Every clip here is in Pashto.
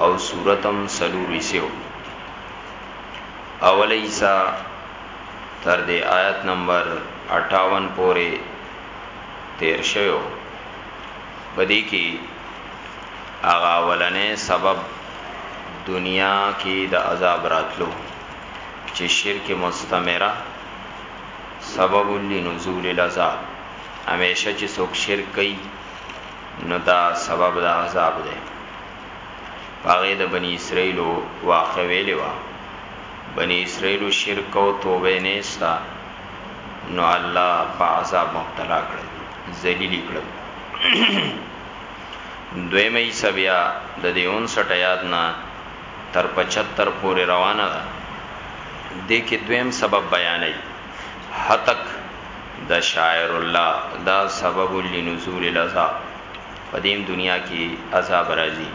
او صورت هم سلور حصے او اول حصہ تر دې آیت نمبر 58 پورې تیر شوو بدی کې اغا ولنې سبب دنیا کې د عذاب راتلو چې شرک مستمره سبب لنزول العذاب همیشه چې څوک شرک کوي نو دا سبب د عذاب دی. په هغې د بني اسرائیلو واقعه ویلې وه، بني اسرائیلو شرک او توبه یې نه ایسته نو الله په عذاب مبتلا کړل، ذلیل یې کړل. دویمه حصه بیا د دې 59 ایات نه تر 75 پورې روانه ده، دې کې دویم سبب بیانوي، هتک. دشاعرالله دا سبب لنزول العذاب په دې هم دنیا کې عذاب راځي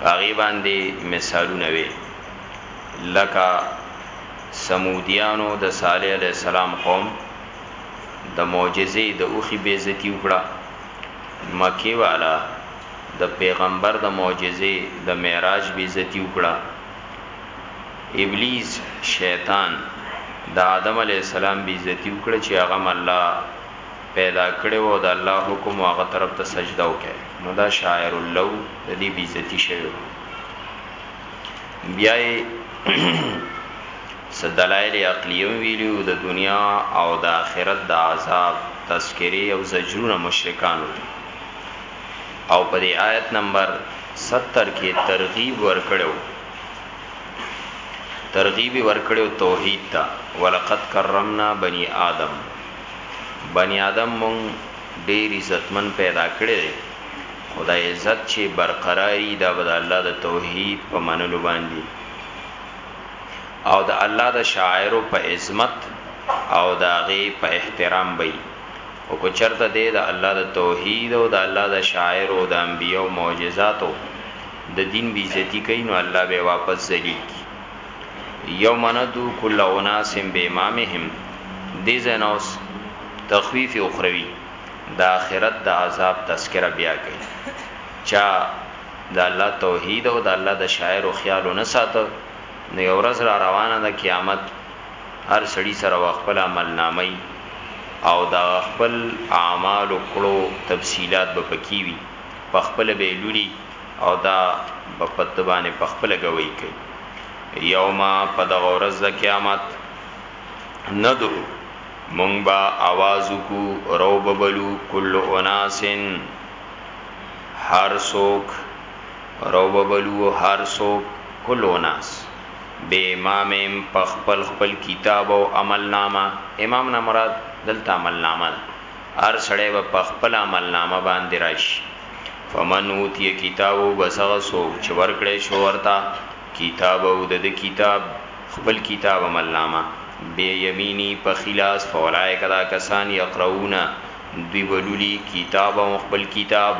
په هغې باندې مثالونه وي لکه سمودیانو د صالح علیه السلام قوم د معجزې د اوخي بیزتی وکړه مکی والا د پیغمبر د معجزې د معراج بیزتی وکړه ابلیس شیطان د آدم علی السلام بی عزتی وکړه چې هغه مله پیدا کړي وو د الله حکم هغه طرف ته سجده وکړي نو دا شاعر اللو د دې بی عزتی شوی بیا سدلایل عقلیو ویلو د دنیا او د آخرت د عذاب تذکری او زجرونه مشرکانو ته او په دې آیت نمبر 70 کې ترغیب ورکړو ترغیب ورکړو توحید ته ولقد کرمنا بنی آدم بنی آدم مون ډیر عزتمن پیدا کړی دی خدای عزت چې برقراری دا بد الله د توحید په منلو باندې او د الله د شاعرو په عظمت او د هغه په احترام بې او که چرته دی د الله د توحید او د الله د شعائر او د انبیاء او معجزاتو د دین بی عزتی کوي نو الله به واپس ذلیل کی یوم ندو کل اناس بامامهم دی زنوس تخویف اخروی د اخرت د عذاب تذکرہ بیا کوي چا د الله توحید او د الله د شاعر او خیال نه ساته نو یو ورځ را روانه ده قیامت هر سړي سره به خپل عمل نامه وي او د هغه خپل اعمالو کړو تفصیلات به پکې وي په خپله به یې لولي او دا به په ده باندې په خپله ګواهي کوي یوم په دغه ورځ د قیامت ندعو مونږ به आवाज وکړو رو ببلو کل اناسن هر څوک رو ببلو هر څوک کل اناس بې امامه یم په خپل خپل کتاب او عمل نامه امام نه مراد دلته عمل نامه ده هر سړی به په خپل عمل نامه باندې راشي فمن اوتی کتابو بس هغه څوک چې ورکړی شو ورته کتاب او د د کتاب خپل کتاب عمل نامه بې یمینی په خلاص فولائک دا کسان یقرؤون دوی بلولی کتاب او خپل کتاب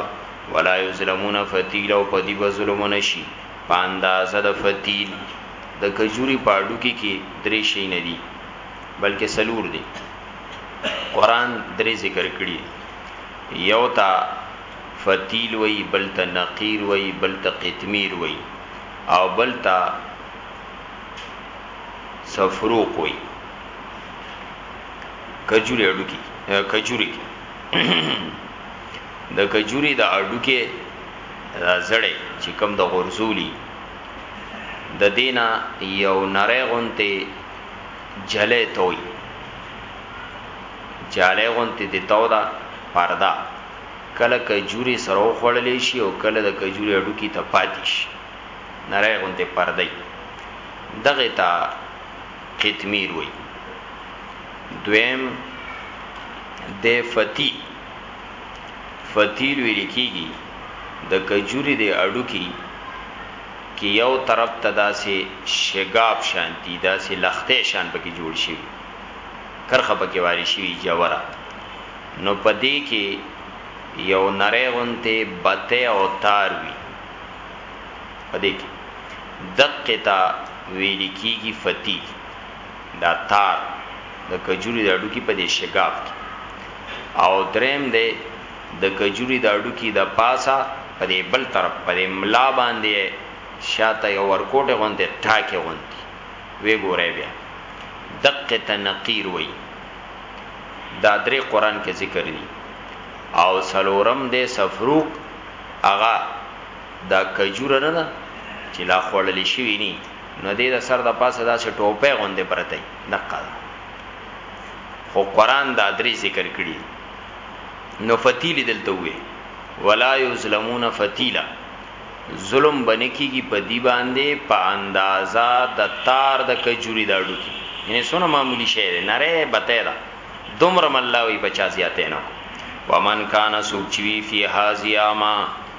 ولا یظلمون فتیل او پدی به ظلم نشي په اندازه د فتیل د کجوري په هډوکي کې درې شي نه دي بلکې څلور دي قران درې ذکر کړي یو تا فتیل وی بل ته نقیر وی بل ته قتمیر وی او بل ته سفروق وی کجوري اډو کې کجوري کې د کجوري د اډو کې دا زړه چې کوم د غرزولی د دینا یو نری غونته جلې توي جاله غونته د تودا پردا کله کجوري سره خوړلې شي او کله د کجوري اډو کی ته پاتې شي نری غونته پردای دغه تا قتمیر وای دویم د فتی فتیل ویل کیږي د کجوري دی هډوکي کی یو طرف ته داسې شګاف شانتي داسې لختې شان پکې جوړ شوی کرخه پکې واري شوی جوره نو پدې کې یو نری غونته بته او تار وی پدې کې دقه تا ویل کیږي فتیل دا تار د کجوري د هډوکي په دې شګاف کې او دریم دی د کجوري د هډوکي د پاسه په دې بل طرف په دې ملا باندې شاته یو ورکوټه غونډه ټاکه غونډي وی ګورې بیا دقه تنقیر وی دا درې قران کې ذکر دي او سلورم دې سفروق اغا دا کجوره نه چې لا خوړل شي ویني نو دې د سر د پاسه داسې ټوپه غوندې پرته دقه ده خو قران دا درې ذکر کړي نو فتیل دلته وي ولا یظلمون فتیلا ظلم بنکیږي په دی باندې په اندازا د تار د کجوري داړو کې یعنی سونه معمولی شی دی نره بته دا دومره ملاوی بچا زیاتې نه ومن کان سوچوی فی هاذیا ما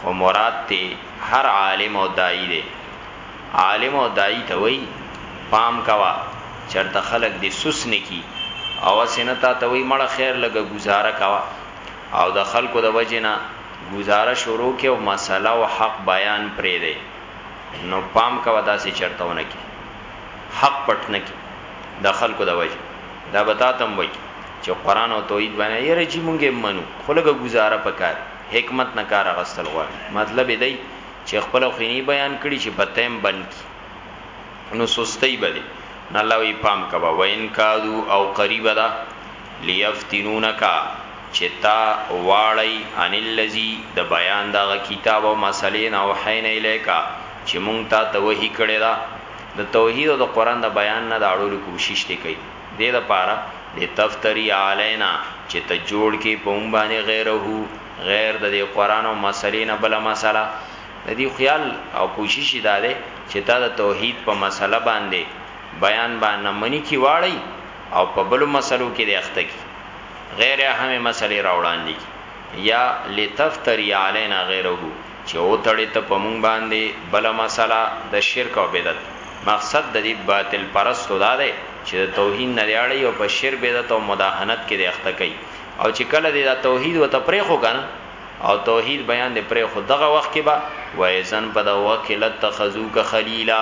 خو مراد ته هر عالم او داعی دی عالم او داعی ته وای پام کوه چرته خلک دی سوس نکی او هسی نه تا ته وای مړه خیر لږه ګزاره کوه او د خلکو د وجی نه ګزاره شروع کی او مسله او حق بیان پریږدی نو پام کوه داسی چرته ونکی حق پټ نکی د خلکو د وجی دا به تا ته هم وای چه قران او توحید بیان یره جی مونږ هم منو خو لږه ګزاره پکار حکمت نه کار اخستل غواړي مطلب یې دی چي خپله خویني بیان کړي چي په تیم بند کړي نو سستۍ به دي نو الله وایي پام کوه وان کادو او قریبه ده لیفتنونک چي تا واړی عن الذي د بیان دغه کتاب او مسلې نه اوحینا الیک چي مونږ تاته وحي کړې ده د توحید او د قرآن د بیان نه د اړولو کوشش دي کوي. دې لپاره لتفتری علینا چې ته جوړ کړې په موږ باندې غیره، غیر د دې قرآن او مسئلې نه بله مسئله. د دوی خیال او کوشش یې دا دی چې تا د توحید په مسئله باندې بیان با نه مني کړي واړوي او په بلو مسئلو کې دې اخته کړي، غیر اهمې مسئلې راوړاندې کړي. یا لتفتری علینا غیره، چې وتړې ته په موږ باندې بله مسئله د شرک او بدعت، مقصد د دې باطل پرستو دا دی چې د توحید نه دې اړوي او په شرک، بدعت او مداهنت کې دې اخته کوي او چې کله دې دا توحید ورته پرېښود کنه او توحید بیان دې پرېښود دغه وخت کې به وایزن په دغه وخت کې لتخذوک خلیلا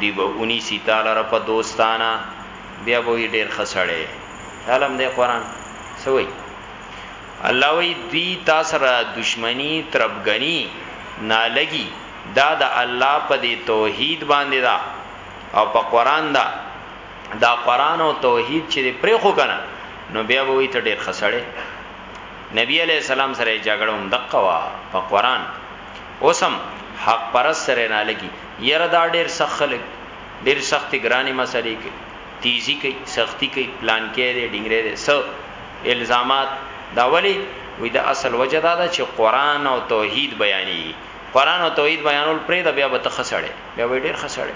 دوی به ونیسي تا لره په دوستانه بیا به وي ډېر ښه سړی علم دی قرآن څه وایي الله وایی، دوی تا سره دښمني، تربګني، نالګي، دا د الله په دې توحید باندې ده او په قرآن ده، دا قرآن او توحید چې دې پرېښو که نه نو بیا به وایی ته ډېر ښه سړی نبی علیه السلام سره یې جګړه هم دقه وه په قرآن اوس هم حق پرست سره نالګي یاره دا ډېر سخت خلک ډېر سختې ګرانې مسلې کوي. تیزی کوي سختی کوي پلانکی دی ډینګری دی څه الزامات دا ولی وی دا اصل وجه دا ده چه قران او توحید بیانیږي قران او توحید بیانول پریده بیا به ته خسړې بیا وی ډیر خسړې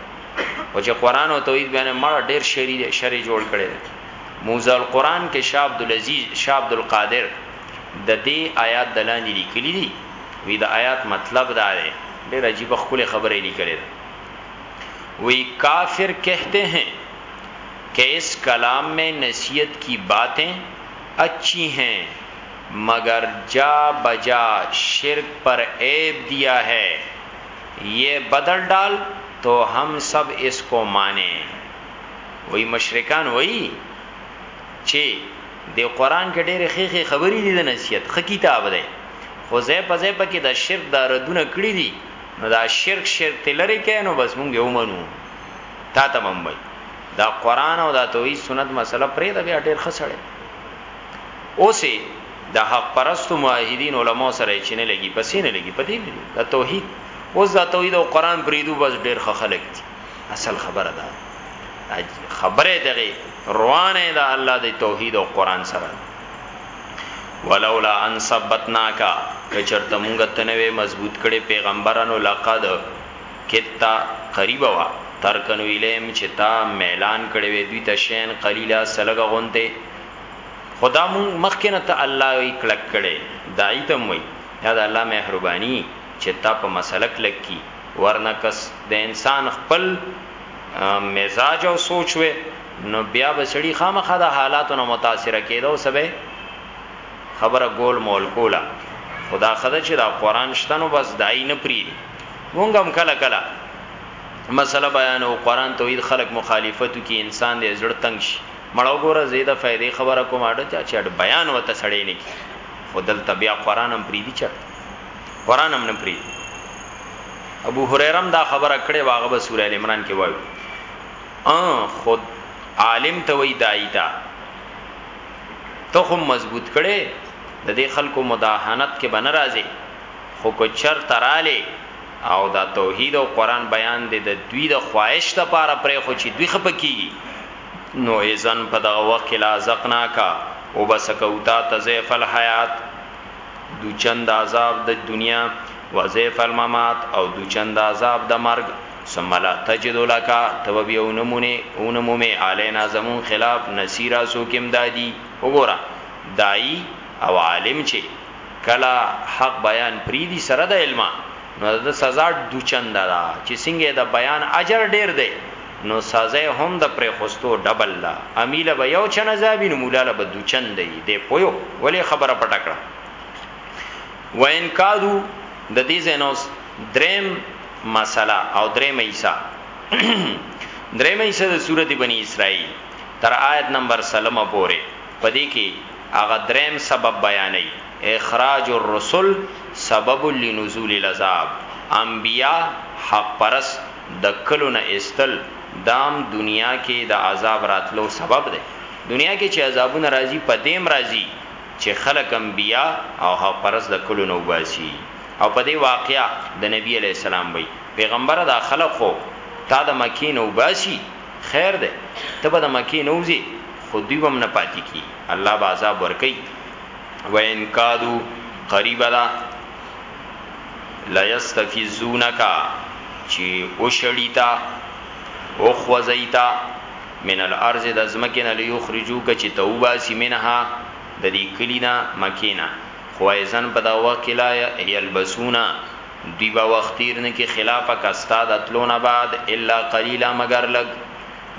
او چې قران او توحید بیان مړه ډیر شری دی شری جوړ کړي موزه القران کې شاه عبد العزيز شاه عبد القادر د دې آیات د لاندې لیکلي دي وی د آیات مطلب دا دی ډیر عجیب خپل خبره لیکلې ده وی کافر کہتے ہیں کہ اس کلام میں نصیحت کی باتیں اچھی ہیں مگر جا بجا شرک پر عیب دیا ہے یہ بدل ڈال تو ہم سب اس کو مانیں وی مشرکان وی چې د قران کې ډېر خېخې خبرې دي د نصیحت خ کتاب دی خو زه په زه پکې د شرک د ردونه کړی دي نو دا شرک شرک ته لری کین نو بس مونږ یو منو تا ته ممبای دا قران او دا توحید سنت مسله پرې دا بیا ډیر خسړې اوسه د حق پرستو موحدین علما سره چې نه لګي پسې نه لګي پدې نه لګي دا توحید اوس دا توحید او قران پرې دوه بس ډیر خلک دي اصل خبره ده خبره دغه روانه ده الله د توحید او قران سره ولولا ان ثبتناک کچرته مونږ ته نوې مضبوط کړي پیغمبرانو لقد کتا قریب وا ترکنو الیم چې تا میلان کړي وې دوی ته شین قلیلا سلګه غونته خدا مون مخکنه ته الله وی کلک کړي دای ته وی یا د الله مهرباني چې تا په مسله کلک کی ورنکس د انسان خپل مزاج او سوچ وې نو بیا به سړی خامخا د حالاتو نه متاثر کېدو سبه خبره ګول مول کولا خدا خدا چې دا قران شتنو بس دای نه پری مونږ هم کله کله مسله بیان او قران توحید خلق مخالفتو کې انسان دې زړه تنگ شي مړو ګوره زیاده فائدې خبره کوم اډه چې اډ بیان وته سړې نه کی خودل تبیا قران هم پری دي چر قران هم نه پری ابو هريره دا خبره کړې واغه به سورې ال عمران کې وایو ا خود عالم ته وای دای ته ته خو مضبوط کړي د دې خلکو مداهنت کې بن راځي خو کو چر تراله او دا توحید او قران بیان دي د دوی د خواهش لپاره پرې خو چې دوی خپکی نو ایزن په دغه وخت کې لازقنا کا او بسکوتا تزیف الحیات دو چند عذاب د دنیا وزیف الممات او دو چند عذاب د مرګ ثم لا تجد لك ته به بیا ونه مونې ونه مومې علینا زمون خلاف نصیرا څوک امدادي وګوره داعي او عالم چې کله حق بیان پریدي سره د علما نو د سزا دوچند ده چې څنګه د بیان اجر ډیر دی نو سزا هم د پرې خوستو ډبل ده امیله به یو چن عذابین مولا له دوچند دی دی پویو ولی خبره پټکړه وان کادو د دې زینوس دریم مسئله او درېمه حصه درېمه حصه د سورت بنی اسرائیل تر آیت نمبر سلمه پورې په دې کې هغه درېم سبب بیانوي اخراج الرسل سبب لنزول العذاب انبیا حق پرست د کلو نه ایستل دام دنیا کې د عذاب راتلو سبب دی دنیا کې چې عذابونه راځي په دیم راځي چې خلک انبیا او حق پرست د کلو نه وباسي او په دې واقعه د نبی علیه السلام وایي، پیغمبره دا خلق خو تا د مکې نه وباسي، خیر دی ته به د مکې نه وځې خو دوی به هم نه پاتې کېږي، الله به عذاب ورکوي، وان کادو قریبه ده لیستفزونک چې وشړي تا وخوځوي تا من الارض د ځمکې نه لیخرجوک چې ته وباسي منها د دې کلي نه مکې نه خو ايضاً په دغه وخت کې لا يلبثون دوی به وخت تير نه کړي خلافک ستا د تلو نه بعد الا قليلا مګر لږ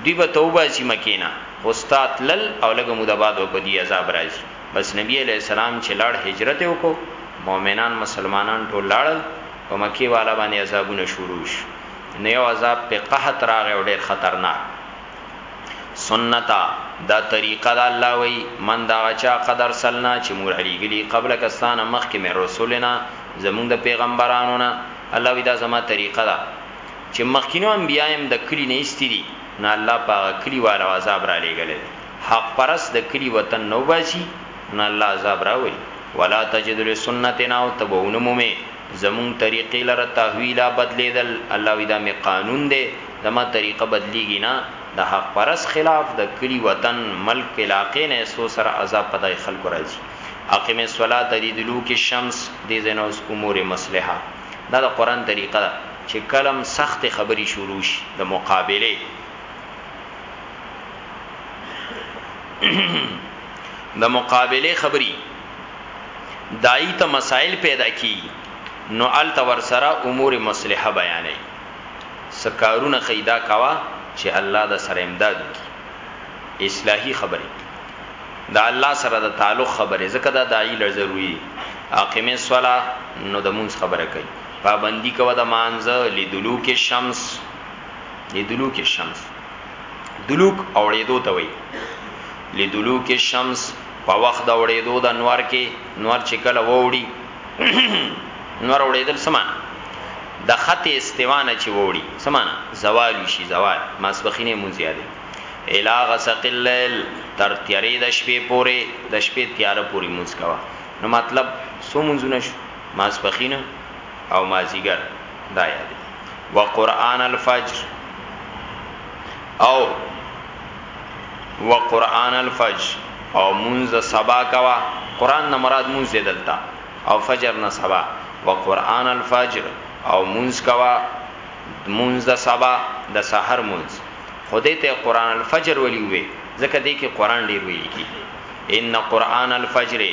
دوی به ته وباسي مکې نه خو ستا تلل او لږه موده بعد به په دوی عذاب راځي بس نبي عليه السلام چې لاړ هجرت يې وکړو مؤمنان مسلمانان ټول لاړل په مکې والا باندې عذابونه شروع شو نو يو عذاب په قحط راغی او ډېر خطرناک سنتا دا طریقه دا الله وی من دا غچا قدر سلنا چې مور علی گلی قبل کستانه مخ کې مې رسولنا زمونږ د پیغمبرانو نه الله وی دا زما طریقه دا چې مخکینو انبیایم د کلی نه استری نه الله پاغه کلی والا عذاب را لګل حق پرس د کلی وطن نو باسي نه الله عذاب راوي ولا تجد لسنتنا او تبونمو می زمونږ طریقې لره تحویلا بدلیدل الله وی دا می قانون دی زما طریقه بدلیږي نه د حق پرست خلاف د کلی وطن ملک علاقې نه استو سره عذاب په دای خلکو راځي اقم الصلاه دی دلوک الشمس دی زنه اوس امور مصلحه دا د قران طریقه ده چې کلم سخت خبري شروع شي د مقابله د مقابله خبري دای ته مسائل پیدا کی نو ال تور سره امور مصلحه بیانې سکارونه خیدا کوا چې الله د سره امداد کی اصلاحی خبره دا الله سره د تعلق خبره زکه دا دای له ضروری اقیمه صلا نو د مونږ خبره کوي پابندی کوه د مانځ لدلوک الشمس لدلوک الشمس دلوک اوړېدو ته وایي لدلوک الشمس په وخت د وړېدو د نور کې نور چې کله ووړي نور وړېدل سمانه د خط استوانه چې ووړي سمانه زوال شي زوال ماسبخینه مونږ یادې الا غسق الليل تر تیارې د شپې پورې د شپې تیار پورې مونږ کوا نو مطلب سو مونږ نه شو ماسبخینه او مازیګر دا یادې وقران الفجر او وقران الفجر او منز سبا کوا قران نه مراد منز دلتا او فجر نه سبا وقران الفجر او منز کوا منز د سبا د سحر منز خدای ته قران الفجر ولی وی ځکه دی کې قران ډیر ویل کی ان قران الفجر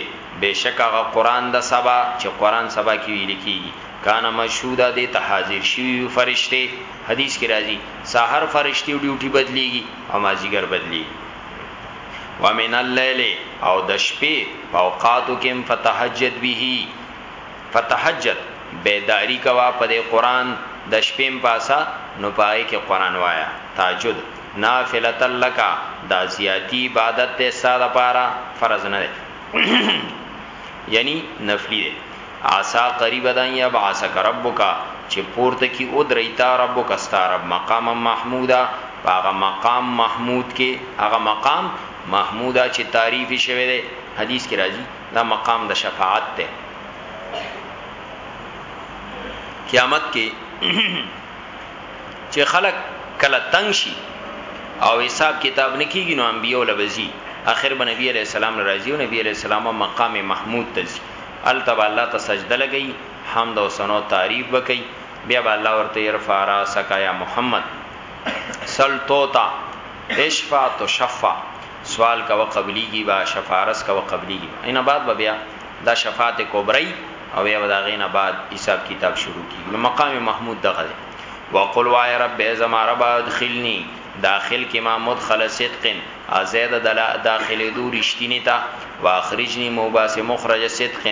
بشکغه قران د سبا چې قران سبا کې ویل کی کان مشهودا دې ته حاضر شي فرشته حدیث کې راځي سحر فرشتي ډیوټي بدليږي او مازیګر بدليږي ومن الليل او د شپې په اوقاتو کې فتهجد به فتهجد بیداری کوا په قرآن د شپې پاسا نو پای کې قرآن وایا تاجد نافلۃ لک دا زیاتی عبادت ته ساده پارا فرض نه یعنی نفلی دی عسا قریب ده ان یبعثک ربک چه پورته کی اودری تا ربک ستا رب مقاما محمودا په هغه مقام محمود کی هغه مقام محمودا چه تعریف شوی دی حدیث کی راځی دا مقام د شفاعت دی قیامت کی چې خلق کله تنگ شي او حساب کتاب نکیږي نو انبیو لبزي اخر به نبی علیہ السلام راضي او نبی علیہ السلام مقام محمود تزي التبا الله ته سجده لګي حمد او ثنا او تعریف وکي بیا به الله ورته يرفع راسک یا محمد سل توتا اشفا تو شفا سوال کا وقبلیږي با شفارس کا وقبلیږي ان بعد بیا دا شفاعت کبری او یا به د هغې نه بعد حساب کتاب شروع کېږي نو مقام محمود دغه دی وقل وایه رب ای زما ربه ادخلنی داخل کې ما مدخل صدق ازید داخلېدو رښتینی ته واخرجنی مو باسې مخرج صدق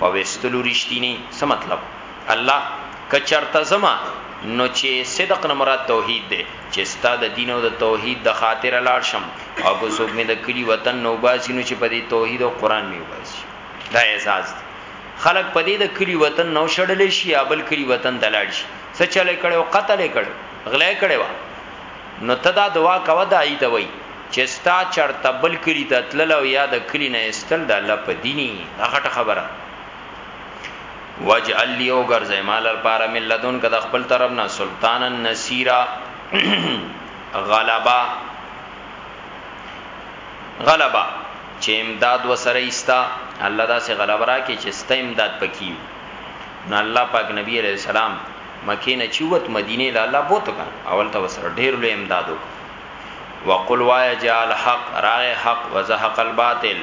په ویستلو رښتینی څه مطلب الله که چرته ځمه نو چه صدق نه مراد توحید ده چه ستا د دین او د توحید د خاطر لاړ شم او که څوک می د کلی وطن نو باسی نو چه په دی توحید او قران می وباسی دا اعزاز ده خلق په دی د کلی وطن نو شړل شي یا بل کلی وطن ته لاړ شي څه چلې کړي او قتل کړي غلې کړي وا نو تدا دعا کوه د ایت وای چې ستا چرته بل کلی ته تلل او یا د کلی نه استل د الله په دیني دا غټه خبره واجعل لي او ګرځي مال لپاره من لدن کده خپل طرف نه سلطانا نصيرا غلبا غلبا چې امداد وسره ایستا الله دا سه غلبا را کې چې ست امداد پکې نو الله پاک نبی عليه السلام مکه نه چوت مدینه له الله بوت کړ اول ته وسره ډېر لوی امدادو وقل وایا جاء الحق راغ حق وزهق الباطل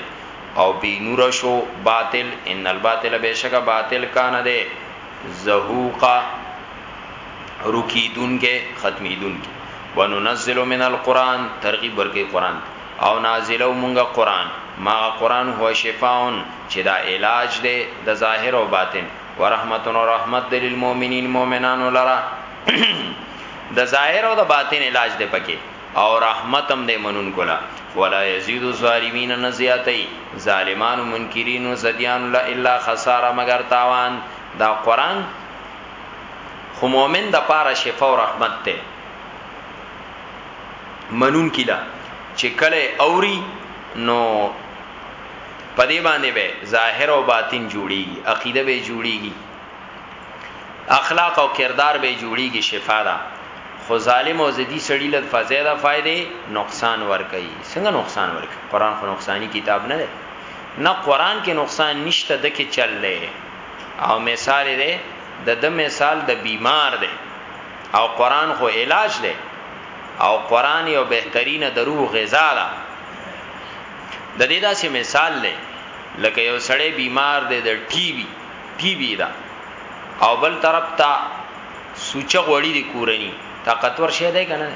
او بی نوره شو باطل ان الباطل بیشکه باطل کانه ده زهوقا رکیدون کې ختمیدون کې وننزل من القرآن ترغیب ورکی قرآن او نازلو مونږه قرآن ما قرآن هو شفاون چې دا علاج دی د ظاهر او باطن ورحمت و رحمت دلیل مؤمنین مؤمنانو لرا د ظاهر او د باطن علاج دی پکې او رحمت هم دی منونکو له ولا یزید الظالمین نه زیاتی ظالمانو منکرینو زدیانو له الا خساره مگر تاوان دا قران خو مؤمن د پاره شفا او رحمت ته منون کیلا چې کله اوري نو پدې باندې به ظاهر او باطن جوړيږي عقیده به جوړيږي اخلاق او کردار به جوړیږي شفا ده خو ظالم او زدی سړی لږ فزیده فائدې نقصان ور کوي څنګه نقصان ور کوي قران خو نقصانی کتاب نه دی نه قران کې نقصان نشته د کې چل دی او مثال دی د د مثال د بیمار دی او قران خو علاج دی او قران یو بهترینه د روح غذا ده د دې داسې مثال دی لکه یو سړی بیمار دی د ټي بي پی بی ده او بل طرف ته سوچه غوړی دی کورنی طاقتور شه دی کنه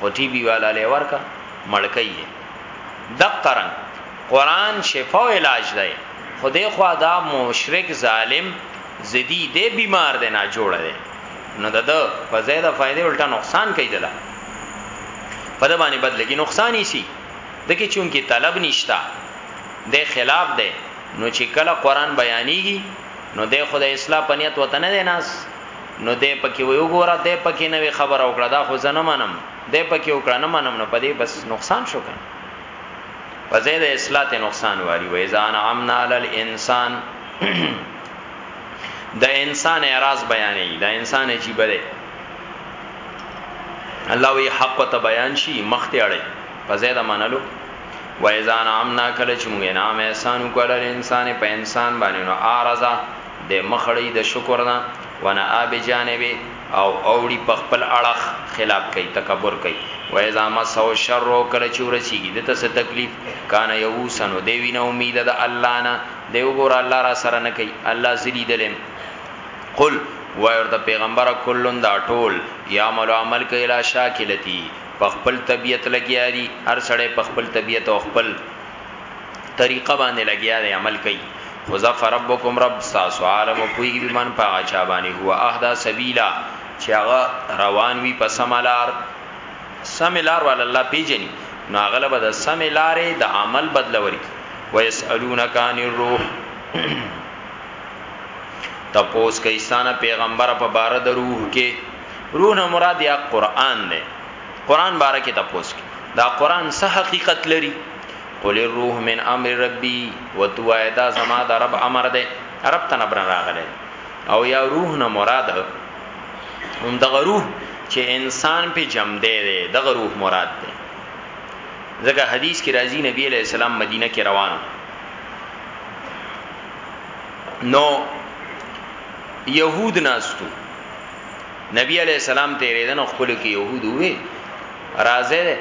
خو تی بی والا له ورکا مړکای دقرن قران شفا او علاج دی خدای خو دا مشرک ظالم زدی دی بیمار دی نه جوړ دی نو د د په زید فائدې الټا نقصان کوي دلا په د باندې بدلګي نقصان یې سي دکې چون کې طلب نشتا د خلاف ده نو چې کله قران بیانېږي نو د خدای اصلاح په نیت وته نه دی ناس نو دې پکې وی وګوره دې پکې نوې خبره وکړه دا خو زنه منم دې پکې وکړه نه منم نو پدې بس نقصان شو کنه په زید اصلاح ته نقصان واری وې ځان عمنا علی الانسان د انسان اعتراض بیانې د انسان عجیب دی الله وی حق ته بیان شي مخته اړي په زید منلو و اذا نعمنا کله چې موږ نام احسان وکړل انسان په انسان باندې نو ارزا د مخړی د شکر نه ونه اب جانبه او اوړي په خپل اړخ خلاف کوي تکبر کوي و اذا مسو شر کله چې ورسیږي د تاسو تکلیف کان یوسن دی وینه امید د الله نه دی وګور الله را سره نه کوي الله زلی دلم قل وای ورته پیغمبر کلون دا ټول یا عمل عمل کوي لا شاکلتی په خپل طبیعت لګیا دي هر سړی په خپل طبیعت او خپل طریقه باندې لګیا دی عمل کوي خو ظفر ربکم رب تاسو عالم کوي بمن پاغه چا باندې هو اهدا سبیلا چې هغه روان وي په سملار سملار ول الله پیجنی نو غلبه د سم لارې د عمل بدل وري ويسالونک عن الروح تپوس کیسانه پیغمبر په بار د روح کې روح نه مراد یا قران دی قران باره کې تاسو کې دا قران څه حقیقت لري قل الروح من امر ربي وتوای دا زما د رب امر دی رب ته نبر راغله او یا روح نه مراد هم دغه روح چې انسان په جمع دی دغه روح مراد دی ځکه حدیث کې راځي نبی علیہ السلام مدینه کې روان نو يهود ناستو نبی علیہ السلام تیریدنو خپل کې يهود وې راځه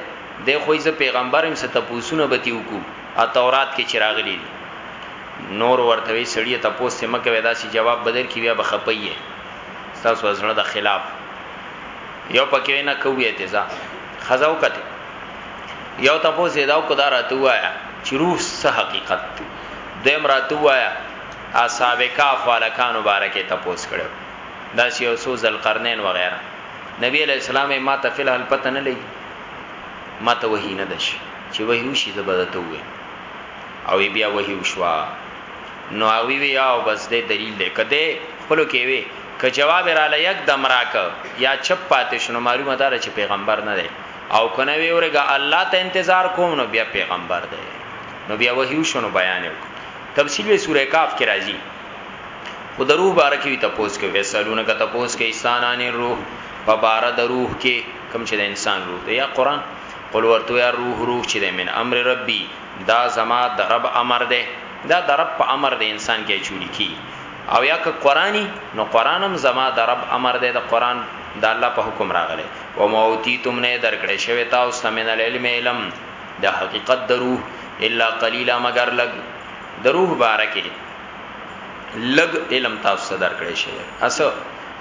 د خوې ز پیغمبرم ست پوسونه بتی وکو ا تورات کې چراغلی دي نور ورته وی سړی ته پوسټ مکه ودا سي جواب بدر کې بیا بخپایې تاسو ازړه د خلاف یو پکې نه کوی اعتزا خزاو کته یو تاسو زیداو کو دار ته وایا چې روح سه حقیقت دیم راتوایا اصحاب کاف والکان مبارکه تاسو کړو داسې یو څو ذلقرنین وغیره نبی علیه السلام یې ما ته فی الحال پته نه لګي ما ته وحی نه ده شي چې وحی وشي زه به درته ووایم او بیا وحی وشوه نو هغوی وی او بس دې دلیل دی که دی خپلو کې وی که جواب یې راله یک دم راکه یا چپ پاتې شو نو معلومه ده چې پیغمبر نه دی او که نه وی ورګه الله ته انتظار کوم نو بیا پیغمبر دی نو بیا وحی وشو نو بیان یې وکړ تفصیل سوره کاف کې راځي خو د روح باره کې تپوس کوي وسلونه که تپوس کوي انسانان روح په بار د روح کې کم چې د انسان روح دی یا قران قل ورته یا روح روح چې د من امر ربي دا زما د رب امر دی دا د رب په امر د انسان کې چوری کی او یا که قرآنی نو قرانم زما د رب امر دی د قران د الله په حکم راغلی او موتی تم نه درکړې شوی تاسو تمن العلم علم د حقیقت د روح الا قلیلا مگر لګ د روح بارکه لګ علم تاسو ته درکړی شي اسو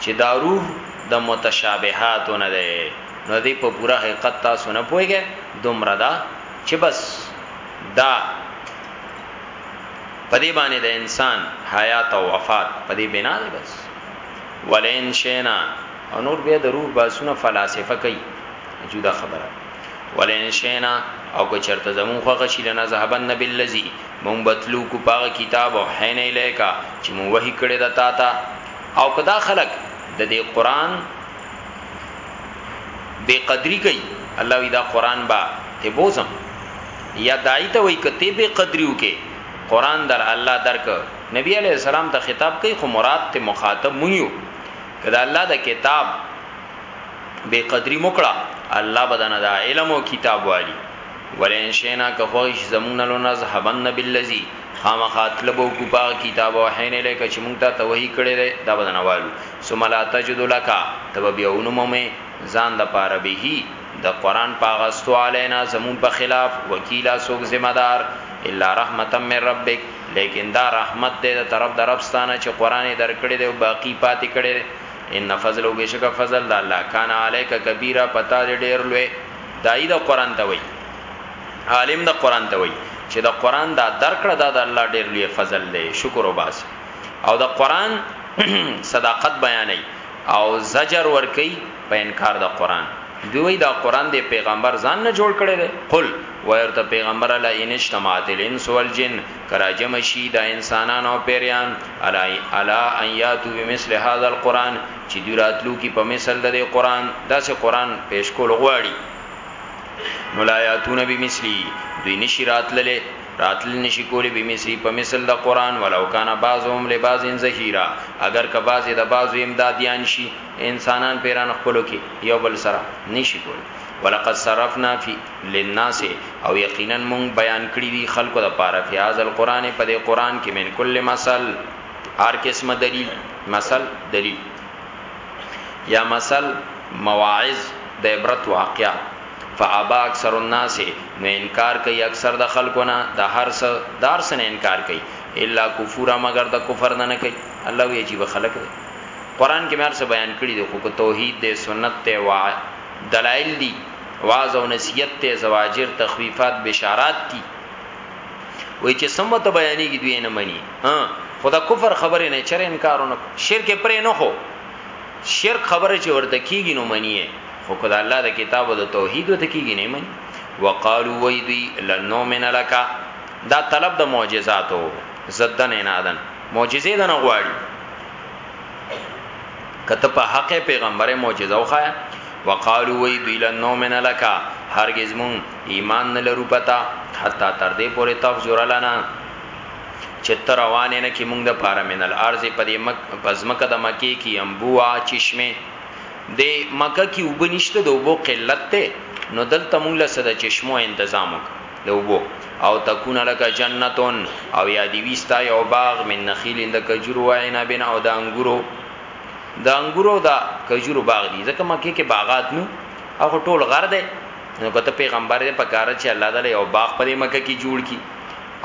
چې دا روح د متشابهات نه ده نو دې په پوره حقیقت تاسو نه پويګه دومره دا چې بس دا پدې باندې د انسان حیات او وفات پدې بنا دی بس ولئن شینا او نور بیا د روح باسونه فلاسفه کوي جدا خبره ولئن شینا او که چرته زمون خوغه شي لنا ذهبن بالذي مونږ به تلو کو په هغه کتاب او حین الیک چې مونږ وحی کړی د تا ته او که دا خلق د دې قران بے قدری کوي الله وی دا قران با ته بوزم یا دای ته وای کته به قدریو کې قران در الله درک نبی علی السلام ته خطاب کوي خو مراد ته مخاطب مونږ کدا الله د کتاب بے قدری مکړه الله بدن دا علم او کتاب والی ولئن شئنا که خوښ شي زمونږ نه لنذهبن بالذي خامخا طلب او کو پاغه کتاب او حین الیک چې مونږ ته توهی کړي ده دا بدنوالو ثم لا تجد لك تب بیاونو مې ځان د پاره به د قران پاغه استو علینا زمون په خلاف وکیلا سوک ذمہ دار الا رحمتا من ربک لیکن دا رحمت دې د طرف د رب ستانه چې قران درکړي دی او باقی پاتې کړي ان فضل او بشک فضل د الله کان علیک کبیره پتا دې ډیر لوی داعی د قران ته وای عالم د قران ته وای چې د قران دا درکړه دا د الله ډیر لوی فضل دی شکر وباس او د قران صداقت بیانې او زجر ور کوي په انکار د قران دوی دا قران دی پیغمبر ځان نه جوړ کړي دی قل ورته پیغمبر الا ان اجتماعت الانس والجن کراجم شي دا انسانان او پیریان الا الا ان یاتو بمثل هذا القران چې دوی راتلو کی په مثل د قران داسې قران پیش کول غواړي نو لا یاتون بمثلی دوی نشی راتللې راتل نشی کولی بمثلی په مثل د قران ولو کان بعضهم لبعض ظهیرا اگر که بعضی د بعضو امدادیان شي انسانان پیران خپلو کې یو بل سره نشی کولی ولقد صرفنا فی للناس او یقینا مون بیان کړی دی خلکو د پاره فی هاذ القران په دې قران کې من کل مثل هر قسمه دلیل مثل، دلیل یا مثل، مواعظ، د عبرت واقعه، فابی اکثر الناس نو انکار کوي اکثر د خلکو نه د هر څه د هر څه نه انکار کوي الا کفورا مگر د کفر نه نه کوي الله وی عجیب خلق دی قران کې مې ارسه بیان کړی دی خو توحید دی سنت ته وا دلایل دي واعظ او نصیحت ته زواجر تخویفات بشارات دي وای چې سم ته بیانېږي دوی نه مني ها خدا کفر خبره نه چر انکارونه شرک پرې نه خو شرک خبره چې ورته کیږي نو منی خو کله الله د کتاب او د توحید ته کیږي نه منی وقالو وی دوی لنو من لک دا طلب د معجزاتو زدن انادن معجزې دنه غواړي کته په حق پیغمبره معجزه وخایا وقالو وی دوی لنو من لک هرگز مون ایمان نه لرو په تا حتی تر دې پورې تفجر لنا چې ته روانې نه کې مونږ د پاره من الارض په دې مک په ځمکه د مکې کې امبوا چشمه د مکه کې وبنشته د وبو قلت ته نو دلته مونږ له صد چشمو تنظیم وک د وبو او تکون لک جنتون او یا دی وستا یو باغ من نخیل د کجرو و عنب او د انګورو د انګورو دا کجرو باغ دی ځکه مکه کې باغات نو هغه ټول غر دی نو کته پیغمبر دې پکاره چې الله تعالی یو باغ په مکه کې جوړ کی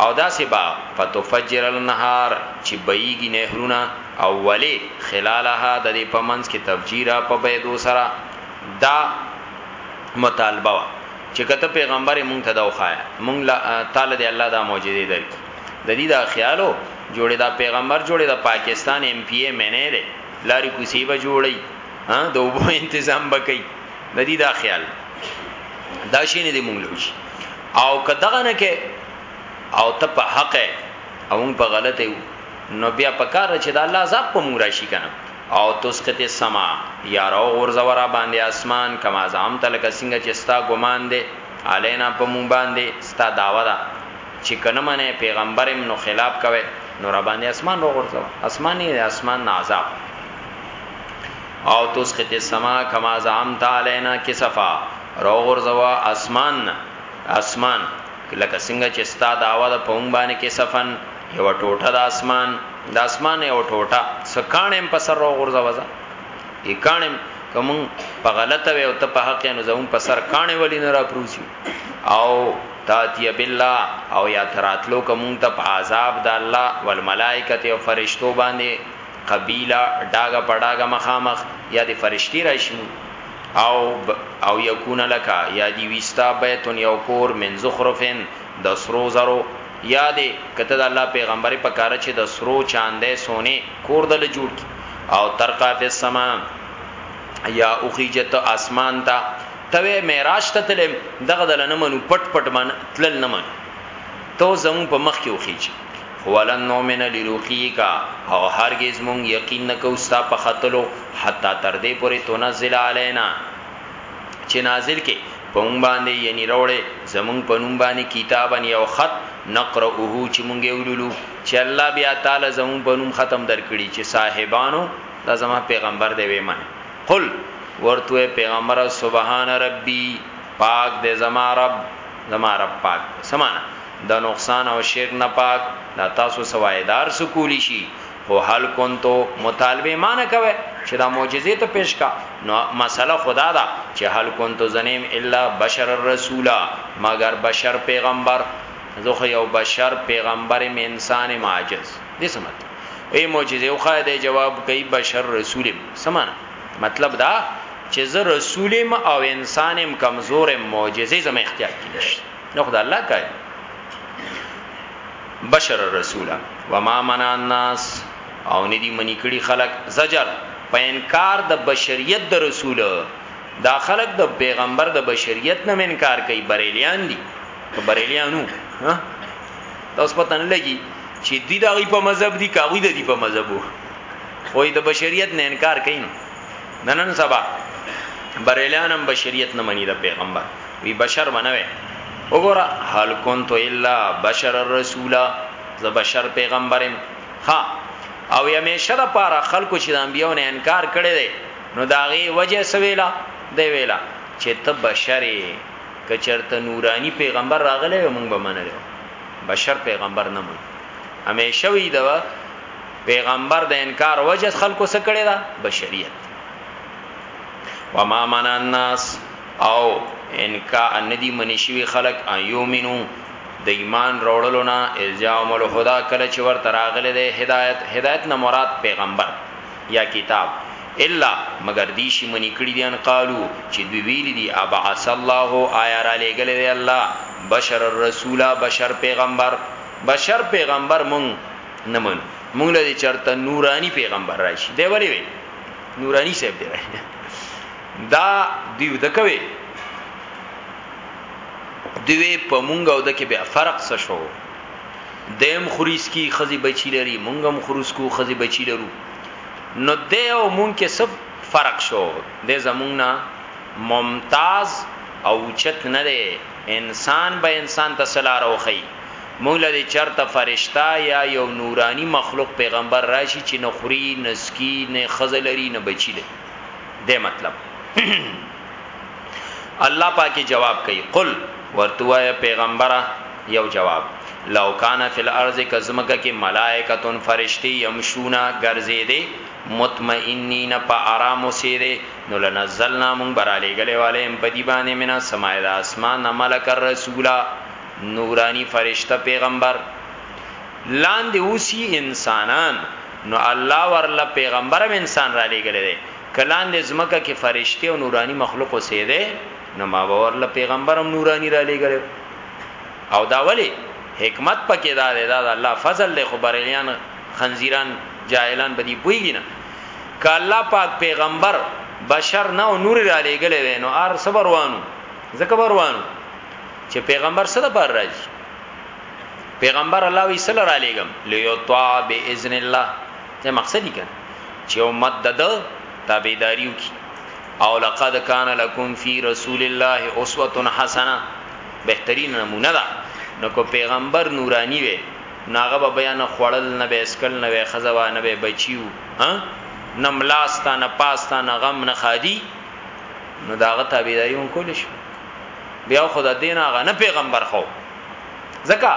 او دا سه باغ فتفجر النهار چې بېږي نهرونه او ولی خلالها د دې پمنس کې تفجیرا په بيدو سره دا مطالبه وا چې کته پیغمبر مونږ ته دا وخایا مونږ تعالی دې الله دا معجزې درک د دې دا خیالو جوړې دا پیغمبر جوړې دا پاکستان ایم پی ای مینه لري لاري کوسی به جوړي ها د وبو تنظیم بکې د دې دا خیال دا شي نه دی مونږ لوي او کداغه نه کې او ته په حق او مونږ په غلط یو نو بیا پکاره چې د الله عذاب په مونږ راشي کنه او تسقط السما یا راو غرزورا باندې اسمان کما زعم تلک سنگ چې ستا ګمان دی علینا په مونږ باندې ستا داوا ده چې کنه منه پیغمبرم نو خلاف کوي نو را باندې اسمان رو غرزو اسماني اسمان نه عذاب او تسقط السماء کما زعمت علینا کسفا راوغورځوه اسمان نه اسمان لکه څنګه چې ستا دعوه ده په مونږ باندې کسفن یو ټوټه د اسمان د اسمان یو ټوټه سکانم په سر راوغورځوه ای کانم کوم په غلطه وي او ته په حق نه زمون په سر کانه ولی نه را پروسي او تاتیه بالله او یا تراتلو کوم ته په عذاب د الله والملائکه او فرشتو باندې قبیله ډاګه په ډاګه مخامخ یا د فرشتي راشي او او یکون لک یا دی وستا بیت یو کور من زخرفن د سرو زرو یا دی کته د الله پیغمبر په کار چې د سرو چاندې سونه کور دل جوړ کی او ترقا فی السما یا اوخیجت اسمان تا توی معراج ته تلم دغه دل نه منو پټ پټ من تلل نه منو تو زمو په مخ کې وخیږي ولن نؤمن لرقیک او هرګز مونږ یقین نه کوو ستا په ختلو حتی تر دې پورې تنزل علینا چې نازل کې په مونږ باندې یعنی روړې زمونږ په نوم باندې کتابا یو خط نقرؤه چې مونږ یې ولولو چې الله بیا تعالی زمونږ په نوم ختم درکړي چې صاحبانو دا زما پیغمبر دی وې من قل ورته پیغمبر سبحان ربی پاک دی زما رب، زما رب پاک دی څه معنی؟ د نقصان او شرک نه پاک، دا تاسو څه وایې دا هر څه کولی شي، خو هل کنتو مطالبه ما نه کوی چې دا معجزې ته پیش کا، نو مسئله خو دا ده چې هل کنتو زه نه یم الا بشرا رسولا مګر بشر پیغمبر، زه خو یو بشر پیغمبر یم انسان یم عاجز، دې څه مطلب؟ ای معجزې وښایه دی جواب کوي بشر رسول یم څه معنی؟ مطلب دا چې زه رسولم او انسانم کمزورم معجزې زما اختیار کې نشته نو خدای الله کوي بشر رسولا وما من الناس او ندی منی کړي خلق زجر په انکار د بشریت د رسول دا خلق د پیغمبر د بشریت نه انکار کوي بریلیان دي بریلیانو ها تاسو پته نه لګي چې دی دغه په مذهب دي کاوی د دې په مذهبو خو د بشریت نه انکار کوي نو نن سبا بریلان هم بشریت نه مني د پیغمبر وی بشر منوي وګوره هل كنت الا بشر الرسول ز بشر پیغمبرم ها او یمیشه د پاره خلکو چې د انبیو نه انکار کړي دي نو داغه وجه سویلا دی ویلا چې ته بشری کچرته نورانی پیغمبر راغله مونږ به منلو بشر پیغمبر نه مون همیشه وی دا پیغمبر د انکار وجه خلکو څخه کړی دا بشریت وما من الناس او انکا ندی منی شوی خلق ایومنو د ایمان روړلو نه الزام له خدا کله چې ورته راغله د هدایت هدایت نه مراد پیغمبر یا کتاب الا مگر دی شي منی کړی دي ان قالو چې دوی ویل دي ابعث الله آیا را لګل دی الله بشر الرسول بشر پیغمبر بشر پیغمبر مونږ نه منو مونږ له چرته نورانی پیغمبر راشي دی ولی وی نورانی صاحب دی دا دیو دکوي دوی په مونږ او د کې بیا فرق څه شو دیم خریس کی خزی بچی لري مونږم خروس کو خزی بچی لرو نو د او مونږ کې څه فرق شو د زمونږ نه ممتاز او چت نه انسان به انسان ته سلار او خی مونږ له دې چرته فرشته یا یو نوراني مخلوق پیغمبر راشي چې نه خوري نه سکي نه خزه لري نه بچی لري دې مطلب الله پاکي جواب کوي قل ورتوه پیغمبره یو جواب لو کان فی الارض کزمکه کې ملائکتون فرشتي يمشونا ګرځې دي مطمئنین په آرام وسیره نو لنزلنا مون براله غلې والے په دی باندې مینا سمای د اسمان ملک الرسولا نورانی فرشته پیغمبر لاندی اوسی انسانان نو الله ورله پیغمبر هم انسان را لګل دی که لاندی زمکه کی فرشته او نورانی مخلوق اوسیده نو ما ورله پیغمبر هم نورانی را لګل او دا ولی حکمت پکې دا دی دا الله فضل دی خو برغیان خنزیران جاهلان بدی پویږي نه ک الله پاک پیغمبر بشر نه او نور را لېګلې نو ار صبروانو زکه بروانو چې پیغمبر سره بار راځي پیغمبر الله وی صلی الله علیه وسلم لیطاع باذن الله ته مقصد یې کړ چې امت دده تابعداریو کی او لقد کان لکم فی رسول الله اسوه حسنه بهترین نمونه ده نو کو پیغمبر نورانی وي ناغه به بیان خړل نه به اسکل نه به خزوا نه به بچیو ها نه ملاستا نه پاستا نه غم نه خادي نو داغه تابعداریون کول شي بیا خو د دین هغه نه پیغمبر خو ځکه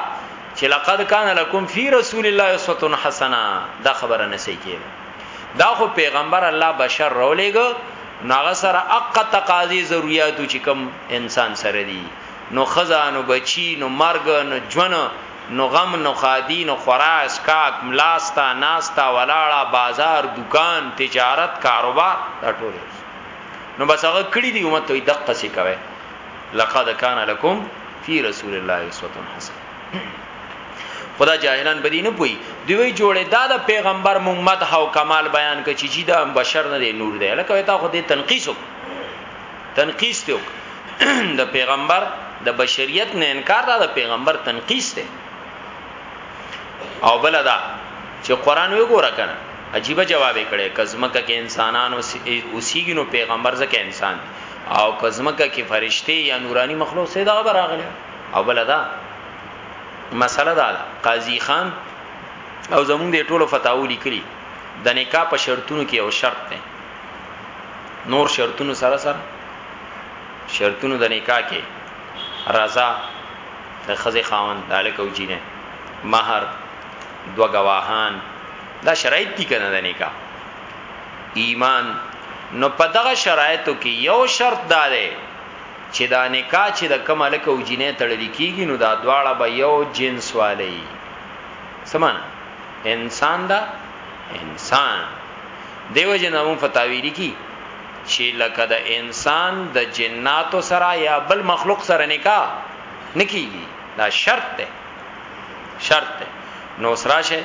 چې لقد کان لکم فی رسول الله اسوه حسنه دا خبره نه صحیح کیږي دا خو پیغمبر الله بشر رولېګ ناغه سره اق تقاضی ضرورتو چې کم انسان سره دی نو خزا نو بچی نو مرګ نو ژوند نو غم نو خادی نو خورا اسکاک ملاستا ناستا ولاړه بازار دکان تجارت کاروبار دا ټول نو بس هغه کړی دی امت ته دقه سی کوي لقد کان لکم فی رسول الله اسوه حسنه خدا جاهلان بدی نه پوي دی وی جوړه دا د پیغمبر مو مدح او کمال بیان کړي چې جی دا بشر نه دی نور دی لکه تا خو دې تنقیس تنقیس ته د پیغمبر د بشریت نه انکار دا د پیغمبر تنقیس دی او بل دا چې قران وی ګوره کنه عجیب جواب کړي کزمکه کې انسانان او سیګنو پیغمبر زکه انسان او کزمکه کې فرشته یا نورانی مخلوق سي دا براغله او بل دا مسله دا قاضي خان او زمون د ټولو فتاوی لیکلي د نکاح په شرطونو کې یو شرط دی نور شرطونو سره سره شرطونو د نکاح کې رضا د خزه خاوند د الک او جینه مہر دو گواهان دا شرایط دي کنه د نکاح ایمان نو په دغه شرایطو کې یو شرط دا دی چې دا نکاح چې د کم الک او جینې تړل کیږي نو دا دواړه به یو جنس والی سمانه انسان دا انسان دیو جنو فتاویری کی چې لکه د انسان د جناتو سره یا بل مخلوق سره نکاح نه کیږي دا شرط ده شرط ده نو سراشه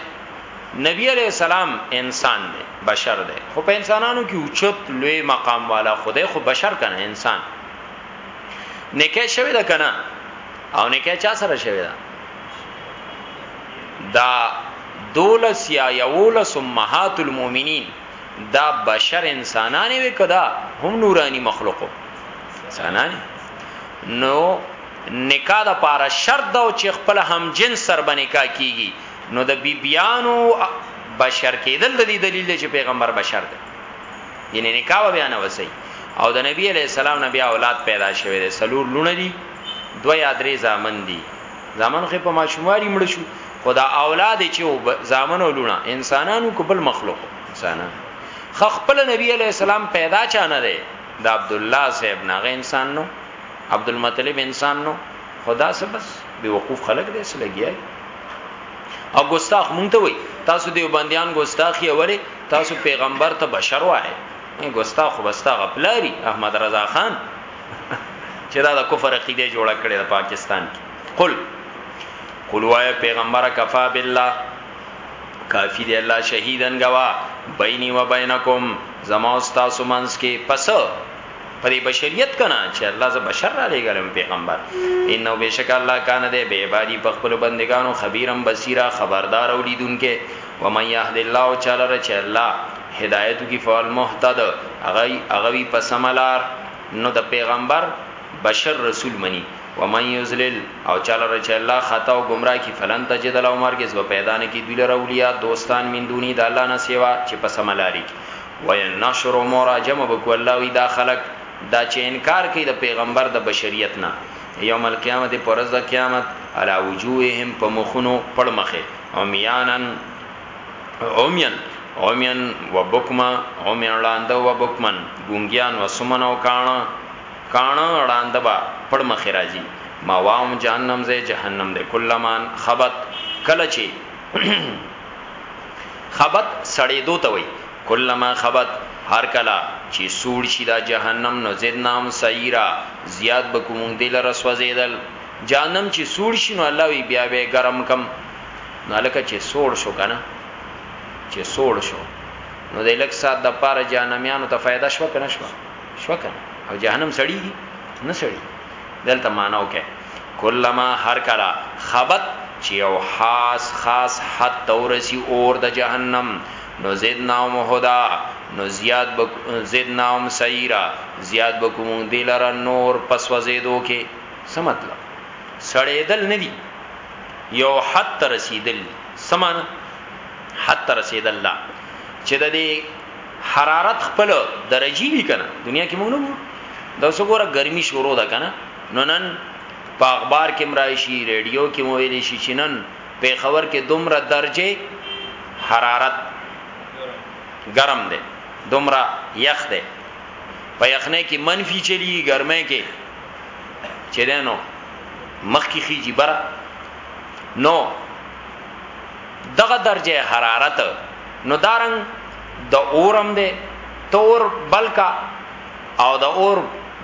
نبی علیہ السلام انسان دی بشر دی خو په انسانانو کې اوچت لوی مقام والا خدای خو بشر کنه انسان نکه شوی ده کنه او نکه چا سره شوی ده دا دولس یا یولس امهات المؤمنین دا بشر انسانانی وی کدا هم نورانی مخلوقو انسانانی نو نکاح د پاره شرط دا چې خپل هم جنس سر باندې نکاح کیږي نو د بیبیانو بشر کېدل د دې دلیل دی چې پیغمبر بشر دی یعنی نکاح بیا نه وسی او د نبی علی السلام نه بیا اولاد پیدا شوه دی سلور لونه دي دوه یا درې زامن دي زامن خو په ماشوموالي مړ شو خدا اولاد چې زامن او لونه انسانانو کو بل مخلوق انسانان خپل نبی علی السلام پیدا چانه دی د عبد الله صاحب ناغه انسان نو عبد المطلب انسان نو خدا سه بس بے وقوف خلق دې سره لګیای او ګستاخ مونږ ته وای تاسو دیو بندیان ګستاخی اوله تاسو پیغمبر ته بشر وای نه ګستاخ وبستا غپلاری احمد رضا خان چې دا د کفر عقیده جوړه کړې د پاکستان کې قل قل وای پیغمبر کفا بالله کافی دی الله شهیدا گواه بینی و بینکم زما او تاسو منس کې پس پر بشریت کنا چې الله ز بشر را لګرم پیغمبر انه بشک الله کان دی به عبادی په خپل بندگانو خبیرم بصیرا خبردار او لیدونکې و من یهد الله چاله رچ الله هدایت کی فال محتد اغه اغوی پسملار نو د پیغمبر بشر رسول منی ومن یضلل او چا لره چې الله خطا او گمراه کی فلن تجد له مرګز به پیدا نه کی دوی لره اولیا دوستان من دونی د الله نه سیوا چې په سملاری کی وینشر مورا جمع بکو الله وی دا خلق دا چې انکار کوي د پیغمبر د بشریت نه یوم القیامت پرز د قیامت علا وجوههم په مخونو پړمخه عمیانن عمیان عمیان وبکما عمیان لاند وبکمن ګونګیان وسمن او کانا کاڼه ړانده به پړ مخې راځي ماواهم جهنم ځای جهنم دی کلمان خبت کله چې خبت سړې دو ته وي کلما خبت هر کلا چې سوړ شي دا جهنم نو زدنام سیرا زیاد بکوم دل رسو زیدل جهنم چې سوړ شي نو الله وی بیا به ګرم کم نو لکه چې سوړ شو کنه چې سوړ شو نو د لک سات د پاره جهنميانو ته فائدہ شو کنه شو شو کنه او جهنم سړیږي نه سړی دلته معنی وکه کلمہ هر کلا خبت چې او حاس خاص حد تورسی اور د جهنم نو زدناهم هدا نو زیاد بک زدناهم سیرا زیاد بکوم دی لره نور پس وزیدو کې څه مطلب سړېدل نه دي یو حد تر رسیدل سمانه حد تر رسیدل لا چې د دې حرارت خپل درجی وی کنه دنیا کې مونږ نو د اوس ګوره ګرمي شروع ده کنه نو نن په اخبار کې مرایشي ریډیو کې مو ویل شي چې نن په خبر کې دومره درجه حرارت ګرم ده دومره یخ ده په یخنه کې منفي چلی ګرمه کې چې دینو مخ کې خيږي بره نو دغه درجه حرارت نو دارنګ د دا اورم دی تور بلکا او د اور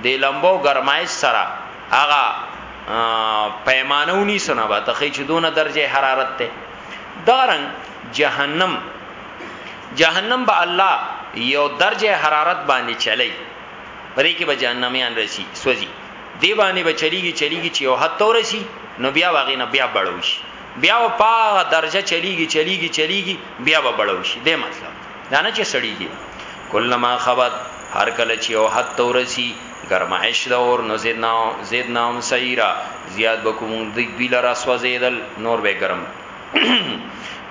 د لمبو ګرمایش سره هغه پیمانونی سره به تخې چې دونه درجه حرارت ته دارنګ جهنم جهنم به الله یو درجه حرارت باندې چلی پرې کې به جهنميان رسی سوځي دی باندې به چلیږي چلیږي چې یو حد تورسي نو بیا واغې نه بیا بړوي بیا به په هغه درجه چلیږي چلیږي چلیږي بیا به بړو شي دې مطلب دا نه چې سړیږي کله ما خبت هر کله چې او حد تورسی گرمایش د اور نو زیدنا زیدنا هم سیرا زیاد بکوم د دوی لرا سوزیدل نور به گرم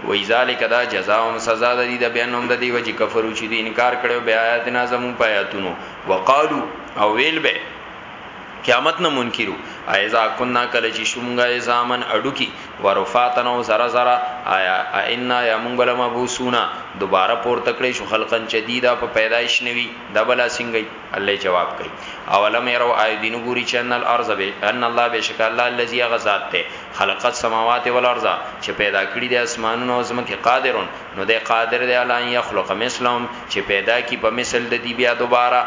وای ذالک دا جزاهم سزا د دې د بیانوم د دی وجه کفرو چې دی انکار کړو بیا آیاتنا زمون پیاتونو وقالو او ویل به قیامت نه منکرو ایزا کنا کله چې شومګه ایزامن اډو کی ورفاتن او زرا زرا آیا ان یا مونږ بل مبوسونا دوباره پور تکړې شو خلقن جدیدا په پیدایش نوي دبلا سنگي الله جواب کوي اولم يرو آی دین ګوري چې ان الارض به ان الله بشک الله الذي غزاد ته خلقت سماوات والارض چې پیدا کړی د اسمانونو او زمکه قادرون نو د قادر دی الله یخلق مثلهم چې پیدا کی په مثل د دی بیا دوباره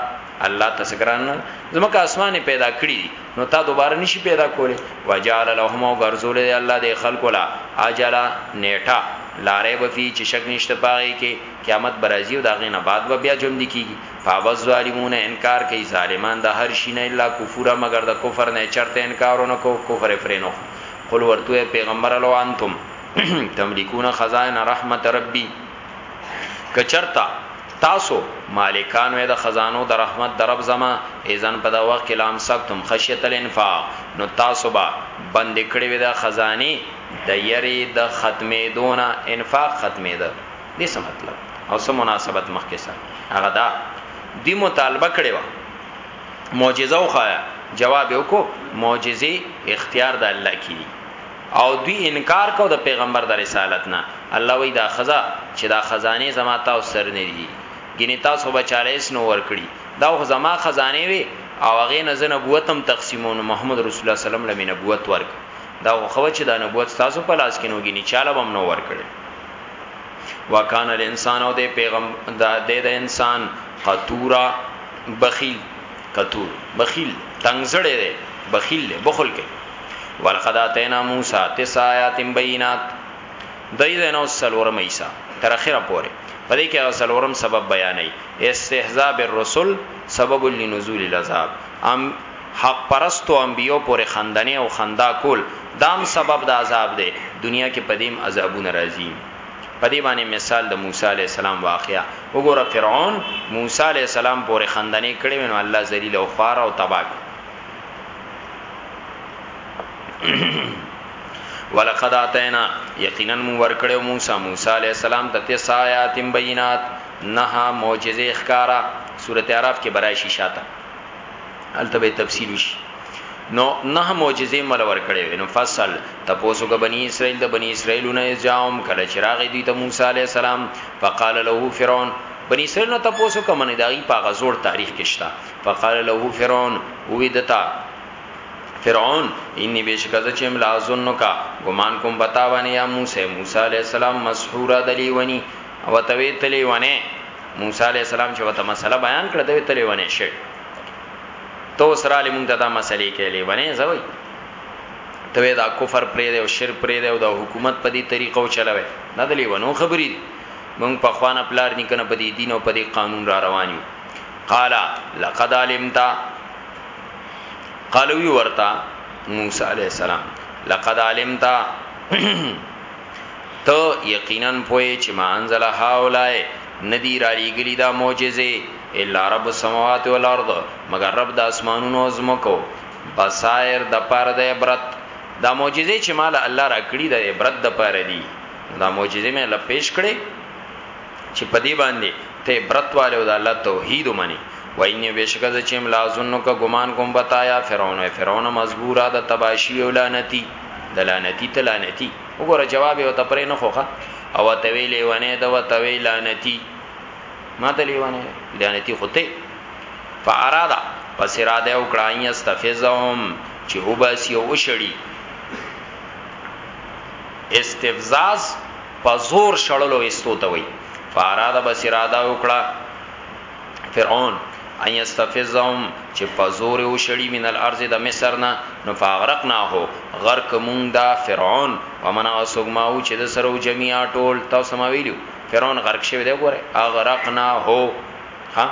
الله تاسو ګران نه زمکه اسمان پیدا کړی دي نو تا دوباره نشي پیدا کولی وجعل لهم غرزول الله دې خلق لا اجلا نیټه لارې بفي چې شک نشته پاږي کې قیامت برازي او داغه نه بعد و بیا جون دي کیږي فاوز ظالمون انکار کوي ظالمان د هر شي نه الا کفر مگر د کفر نه چرته انکارونه کو کفر فرینو قل ورته پیغمبر لو انتم تملکون خزائن رحمت ربي کچرتا تاسو مالکانو یې د خزانو د رحمت د رب زما، اذن په دغه وخت کې لامسکتم خشیت الانفاق نو تاسو به بندې کړې وې دا خزانې د یری د ختمېدو نه، انفاق ختمېده دې څه مطلب او څه مناسبت مخکې سره هغه دا دی مطالبه کړې و معجزه وخایا جواب وکړو معجزې اختیار د الله کې دي او دوی انکار کو د پیغمبر د رسالت نه الله وی دا خزا چې دا خزانه زما تاسو سر نه دي ګینه تاسو بچاله اس نو ور کړی دا خو زما خزانه وی او هغه نه زنه بوتم تقسیمون محمد رسول الله صلی الله علیه وسلم لمنه بوت ورک دا خو چې دا نبوت تاسو په لاس کې نو ګینه چاله بم نو ور کړی وکانه الانسان او د پیغمبر د انسان قطورا بخیل کتور، بخیل، تنګ زړی دی، بخیل دی، بخل کوي. ولقد اتینا موسی تسع آیات بینات دای زنه او سلورم عیسی تر اخره پوره په دې کې سلورم سبب بیانې استهزاء بالرسل سبب لنزول العذاب ام حق پرستو انبیو پورې خندنې او خندا کول دام سبب د عذاب دی دنیا کې پدیم عذابونه راځي په دې باندې مثال د موسی علی السلام واقعا وګوره فرعون موسی علی السلام پورې خندنې کړې ونه الله ذلیل او خوار او تباک ولقد اتینا یقینا مو ورکړو موسی موسی علی السلام ته تسع آیات بینات نه معجزې ښکارا سورته عراف کې برای شیشاته الته به تفصیل وشي نو نه معجزې مل ور کړې نو فصل تپوسو غ بنی اسرائیل د بنی اسرائیلونه جاوم کله چراغ دی ته موسی علی السلام فقال له فرعون بنی اسرائیل نو تپوسو کوم نه دای په غزور تاریخ کې شتا فقال له فرعون وې دتا فرعون انی بشکزه چې املا ظنک ګمان کوم بتاوانه یا موسی موسی علی السلام مسحور دلی ونی او توی تلی ونه موسی علی السلام چې وته مسله بیان کړه دوی تلې ونه شي تو سره لمون ته دا مسلې کې لیونه زوی ته دا کفر پرې دی او شرک پرې دی او دا حکومت په دې طریقو چلوي دا د لیونو خبرې دي مونږ په خوانه پلار نکنه په دې دین او په دې قانون را روان یو قال لقد علمت قالو ورتا موسی علیہ السلام لقد علمت ته یقینا پوی چې ما انزل هاولای ندی را لګلی دا معجزه الا رب السماوات والارض مگر رب د اسمانونو او زمکو بصائر د پاره د عبرت دا معجزه چې مال الله را کړی د عبرت د پاره دی دا معجزه مې الله پیش کړي چې په دې باندې ته عبرت والے او د الله توحید ومني وینه بشکه چې ملازنو کا ګمان کوم بتایا فرعون فرعون مزبور د تباشی ولانتی د لعنتی ته لعنتی وګوره جواب یې وته پرې نه خوخه او ته وی لیوانه د وته وی لعنتی ما ته لیوانه لعنتی خوته فارادا پس را ده او کړای استفزهم چې وباس یو شړی استفزاز په زور شړلو استو ته وی فارادا بس را ده او کړه فرعون ان یستفزهم چې په زور او شړی من الارض د مصر نه نو فاغرقنا هو غرق مونږ دا فرعون ومن اسغما او چې د سره او جميعا ټول تاسو سم ویلو فرعون غرق شوی دی ګوره اغرقنا هو ها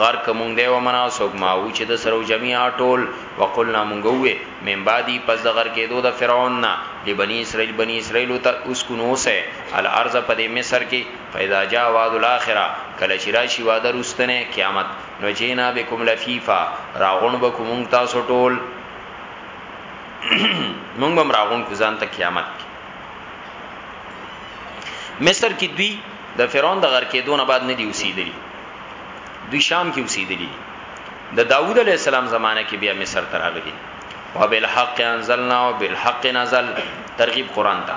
غرق مونږ دی ومن اسغما او چې د سره او جميعا ټول وقلنا مونږ وې من بعدي پس د غرق کېدو د فرعون نه لبني اسرائيل بني اسرائيل ته اوس کو نو سه الارض په دې مصر کې فاذا جاء وعد الاخره کله چې راشي وعده رستنه قیامت نو جینا بكم لفیفا راغون بكم مونږ تاسو ټول مونږ بم راغون کو ځان ته قیامت کی. مصر کې دوی د فرعون د غر کې دونه بعد نه دی اوسېدلی دوی شام کې اوسېدلی د داوود علی السلام زمانه کې بیا مصر ته راغلی وبالحق انزلنا وبالحق نزل ترغیب قران ته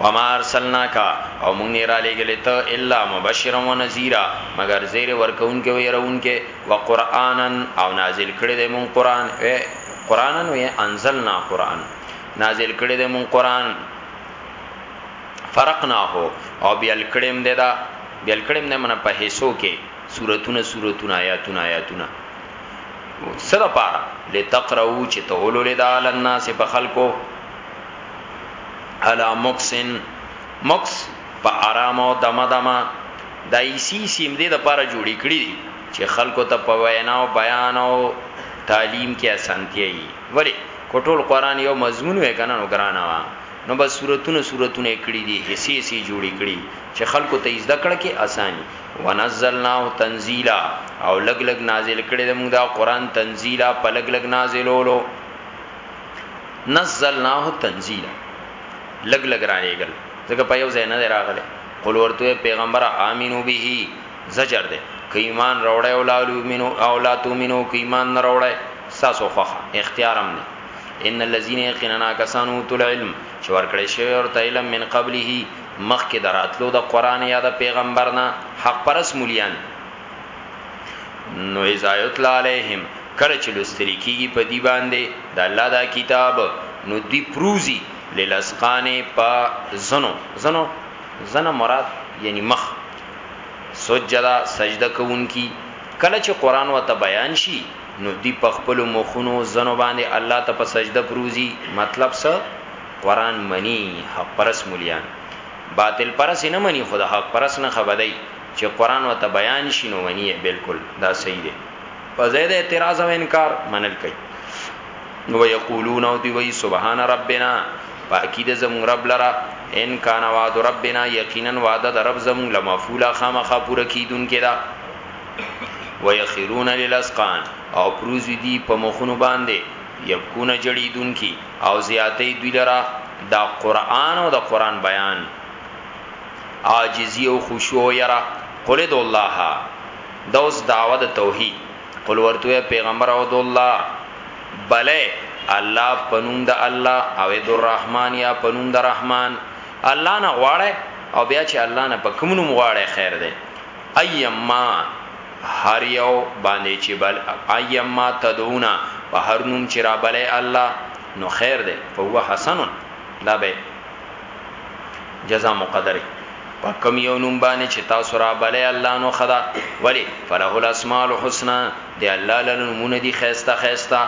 وما ارسلناک او مونږ نه را لګلې ته الا مبشرا و نذیرا مگر زیر ورکون کې ويرون کې وقرانا او نازل کړي دې مونږ قران اے قرانا و انزلنا قران نازل کړي دې مونږ قران فرقنا هو او بیل کړم دې دا بیل کړم نه من په حصو کې سورتونه سورتونه آیاتونه آیاتونه سره پارا لتقرؤ چې تولو لدا لنا سي په خلکو الا مکسن مکس په آرام او دمه دمه د ایسی سیم دې د پاره جوړی کړی دي چې خلکو ته په وینا او بیان او تعلیم کې اسانتیا وي ولی کوټول قران یو مضمون وې کنه نو ګرانه وا نو بس صورتونه صورتونه کړی دي حصے سي جوړی کړی چې خلکو ته زده کړه کې اساني ونزلنا تنزیلا او لګ لګ نازل کړي د موږ دا قران تنزیلا په لګ لګ نازلولو نزلناه تنزیلا لګ لګ را لېګل ځکه په یو ځای نه راغله قل ورته پیغمبر امینو به زجر ده ک ایمان راوړی او لا یمنو او لا تومنو ک ایمان نه راوړی ساسو خو اختیارم نه ان الذين يقيننا كسانو تل علم چې ورکړې شوی ورته علم من قبله مخکې دراتلو د قران یا د پیغمبرنا حق پرس مليان نو اذا یتلا علیہم کله چې لوستری کیږي په دی باندې د الله دا کتاب نو دی پروزی للسقان پا زنو زنو زنه مراد یعنی مخ سجدا سجده کوونکی کله چې قران وته بیان شي نو دی په خپل مخونو زنو باندې الله ته په سجده پروزی مطلب څه قران منی حق پرس مليان باطل پرس نه منی خدا حق پرس نه خبدای چه قرآن ورته بیان شی نو منی یی بلکل دا صحیح دی په ځای د اعتراض او انکار منل کوي نو یقولون او دی وی سبحان ربنا پاکی د زمون رب لرا ان کان وعد ربنا یقینا وعده د رب زمون لمفعولا خامخا پوره کیدون کدا ویخرون للاسقان او پروزی دی په مخونو باندې یبکون جړیدون کی او زیاتې دوی لرا دا قران او دا قران بیان عاجزی او خشوع او یره قل ادعو الله دا اوس دعوه د توحید قل ورته وایه پیغمبره ادعو الله بله الله په نوم د الله او ادعو الرحمن یا په نوم د رحمن الله نه غواړی او بیا چې الله نه په کوم نوم غواړی خیر دی ایما هر یو باندې چې بل ایما تدعونا په هر نوم چې را بلې الله نو خیر دی فهو حسن دا به جزا مقدره په کم یو نوم باندې چې تاسو را بلې الله نو خدا ولی فله الاسماء الحسنا دی الله لنمونه دی خيستا خيستا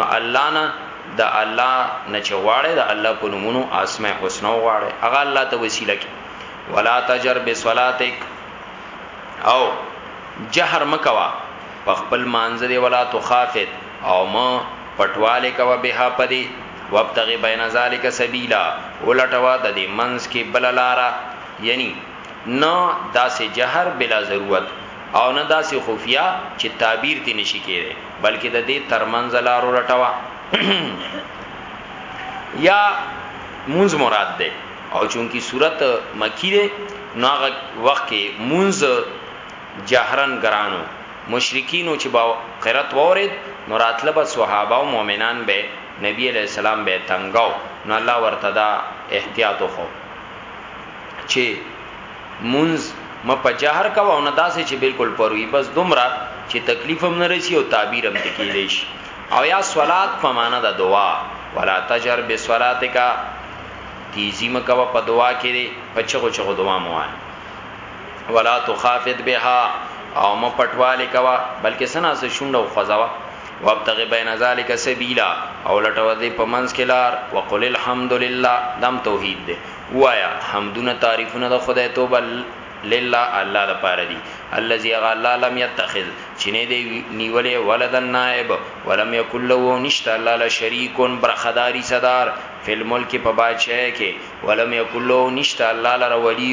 نو الله نه د الله نه چواړې د الله په نمونه اسماء حسنا واړې هغه الله ته وسیله کی ولا تجر بصلاتک او جهر مکوا په خپل مانزه دی ولا تخافت او مه پټوالی کوه بها په دې، وابتغ بین ذلک سبیلا، ولټوه د دې منځ کې بله لاره، یعنی نه داسې جهر بلا ضرورت او نه داسې خفیه چې تعبیر ترې نشي کیدای، بلکې د دې تر منځ لار ولټوه، یا مونځ مراد دی، او چونکه سورت مکی دی نو هغه وخت کې مونځ. جهراً ګرانو مشرکینو چې به قرت واورید نو راتله به صحابه او مؤمنان به نبی علیه السلام به یې تنګاو نو الله ورته دا احتیاط وښو چې مونځ مه په جهر کوه او نه داسې چې بلکل پر وي بس دومره چې تکلیف هم نه رسي او تعبیر هم پکې کیدای شي او یا صلات په معنی د دعا ولا تجهر بصلاتک تیزی مه کوه په دعا کې په چغو چغو دعا مه وایه ولا تخافت بها او م پټواله کوا بلکې سنا سه شونډه او خزوا وابتغ بین ذلک سبیلا او لټو دې پمنس کلار وقل الحمدلله دم توحید دې وایا حمدونه تعریفونه د خدای توبه لله الله د پاره دی الذي غلا لم يتخذ چنه دی نیولې ولد النائب ولم يكن له نشتا الله لا شریک برخداری صدر فل ملک په بادشاہ کې ولم يكن له نشتا الله لا ولي